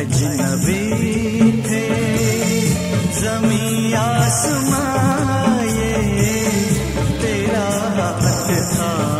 अजनबी थे जमी आसमां ये तेरा हाथ था।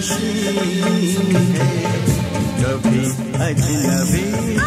हसी है। कभी अजनबी